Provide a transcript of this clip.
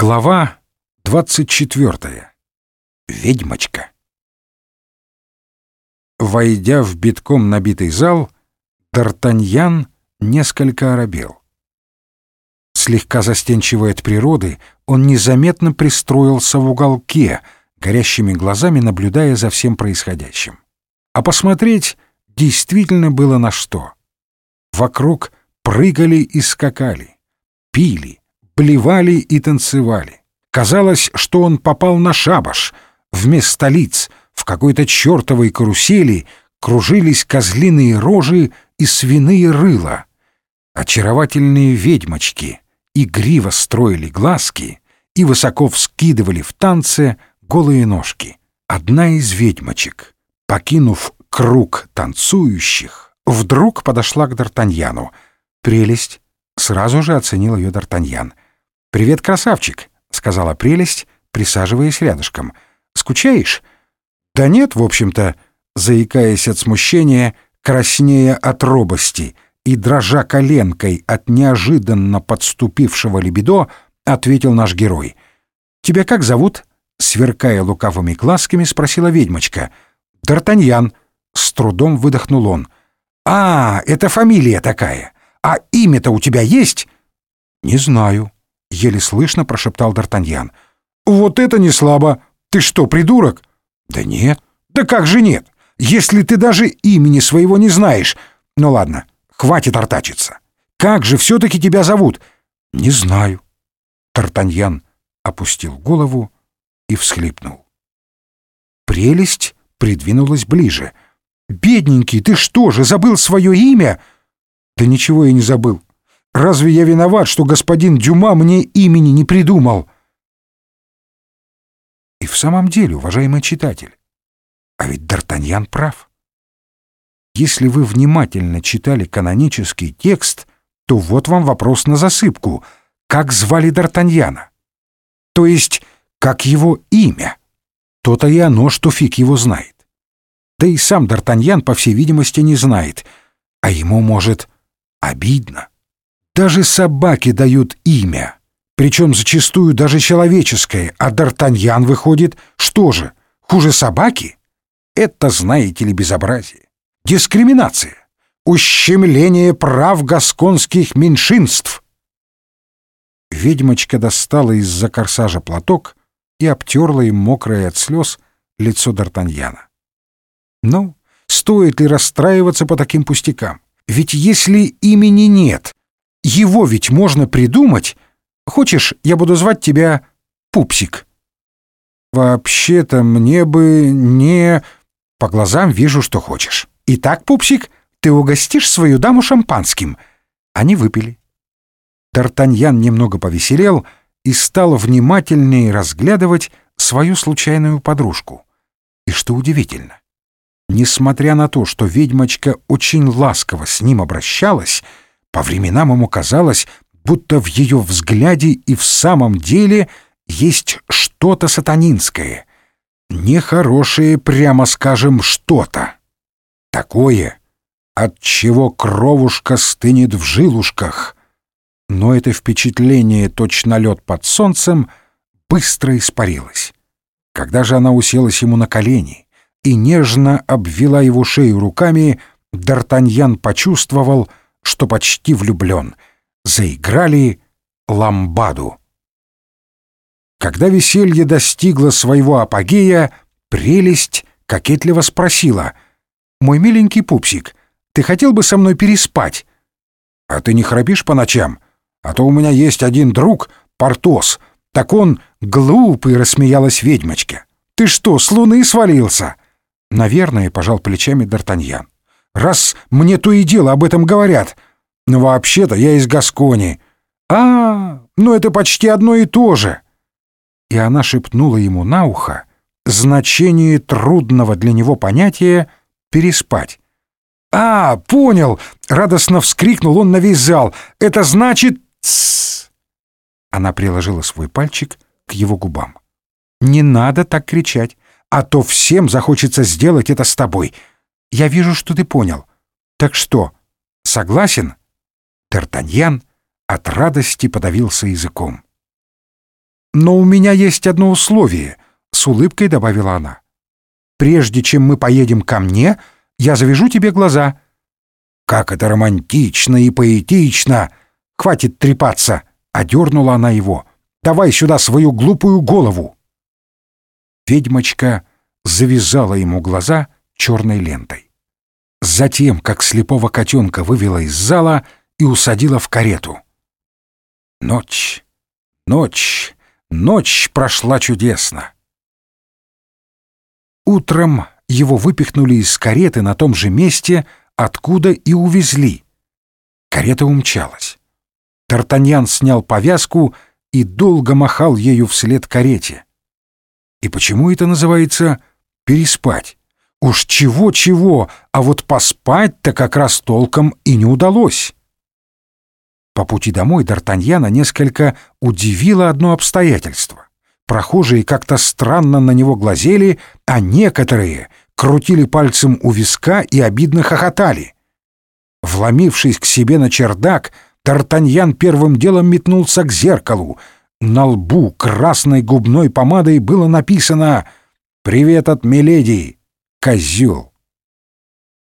Глава 24. Ведьмочка. Войдя в битком набитый зал, Д'Артаньян несколько оробел. Слегка застенчивый от природы, он незаметно пристроился в уголке, горящими глазами наблюдая за всем происходящим. А посмотреть действительно было на что. Вокруг прыгали и скакали, пили, плевали и танцевали. Казалось, что он попал на шабаш. Вместо лиц в какой-то чертовой карусели кружились козлиные рожи и свиные рыла. Очаровательные ведьмочки игриво строили глазки и высоко вскидывали в танце голые ножки. Одна из ведьмочек, покинув круг танцующих, вдруг подошла к Д'Артаньяну. Прелесть сразу же оценил ее Д'Артаньян. «Привет, красавчик», — сказала прелесть, присаживаясь рядышком. «Скучаешь?» «Да нет, в общем-то», — заикаясь от смущения, краснея от робости и дрожа коленкой от неожиданно подступившего лебедо, ответил наш герой. «Тебя как зовут?» — сверкая лукавыми глазками, спросила ведьмочка. «Д'Артаньян», — с трудом выдохнул он. «А, это фамилия такая. А имя-то у тебя есть?» «Не знаю», — еле слышно прошептал Д'Артаньян. «Вот это не слабо! Ты что, придурок?» «Да нет». «Да как же нет? Если ты даже имени своего не знаешь...» «Ну ладно, хватит артачиться. Как же все-таки тебя зовут?» «Не знаю». Тартаньян опустил голову и всхлипнул. Прелесть придвинулась ближе. «Бедненький, ты что же, забыл свое имя?» «Да ничего я не забыл. Разве я виноват, что господин Дюма мне имени не придумал? И в самом деле, уважаемый читатель, а ведь Д'Артаньян прав. Если вы внимательно читали канонический текст, то вот вам вопрос на засыпку. Как звали Д'Артаньяна? То есть, как его имя? То-то и оно, что фиг его знает. Да и сам Д'Артаньян, по всей видимости, не знает. А ему, может, обидно. Даже собаки дают имя, причем зачастую даже человеческое, а Д'Артаньян выходит, что же, хуже собаки? Это, знаете ли, безобразие. Дискриминация. Ущемление прав гасконских меньшинств. Ведьмочка достала из-за корсажа платок и обтерла им мокрое от слез лицо Д'Артаньяна. Ну, стоит ли расстраиваться по таким пустякам? Ведь если имени нет, его ведь можно придумать. Хочешь, я буду звать тебя Пупсик?» «Вообще-то мне бы не...» «По глазам вижу, что хочешь. Итак, Пупсик, ты угостишь свою даму шампанским». Они выпили. Д'Артаньян немного повеселел и стал внимательнее разглядывать свою случайную подружку. И что удивительно, несмотря на то, что ведьмочка очень ласково с ним обращалась, по временам ему казалось, будто в ее взгляде и в самом деле есть что-то сатанинское. Нехорошее, прямо скажем, что-то. Такое, от чего кровушка стынет в жилушках. Но это впечатление, точно лед под солнцем, быстро испарилось. Когда же она уселась ему на колени и нежно обвела его шею руками, Д'Артаньян почувствовал, что почти влюблен. Заиграли ламбаду. Когда веселье достигло своего апогея, прелесть кокетливо спросила. «Мой миленький пупсик, ты хотел бы со мной переспать?» «А ты не храпишь по ночам? А то у меня есть один друг, Портос. Так он глупый», — рассмеялась ведьмочка. «Ты что, с луны свалился?» «Наверное», — пожал плечами Д'Артаньян раз мне то и дело об этом говорят. Но вообще-то я из Гаскони. А, ну это почти одно и то же. И она шепнула ему на ухо значение трудного для него понятия «переспать». «А, понял!» — радостно вскрикнул он на весь зал. «Это значит...» Она приложила свой пальчик к его губам. «Не надо так кричать, а то всем захочется сделать это с тобой. Я вижу, что ты понял. Так что, согласен?» Тертаньян от радости подавился языком. но у меня есть одно условие», — с улыбкой добавила она. «Прежде чем мы поедем ко мне, я завяжу тебе глаза». «Как это романтично и поэтично! Хватит трепаться!» — одернула она его. «Давай сюда свою глупую голову!» Ведьмочка завязала ему глаза черной лентой. Затем, как слепого котенка вывела из зала и усадила в карету. Ночь, ночь, ночь прошла чудесно. Утром его выпихнули из кареты на том же месте, откуда и увезли. Карета умчалась. Тартаньян снял повязку и долго махал ею вслед карете. И почему это называется «переспать»? Уж чего-чего, а вот поспать-то как раз толком и не удалось. По пути домой Д'Артаньяна несколько удивило одно обстоятельство. Прохожие как-то странно на него глазели, а некоторые крутили пальцем у виска и обидно хохотали. Вломившись к себе на чердак, Д'Артаньян первым делом метнулся к зеркалу. На лбу красной губной помадой было написано «Привет от Миледи, козел».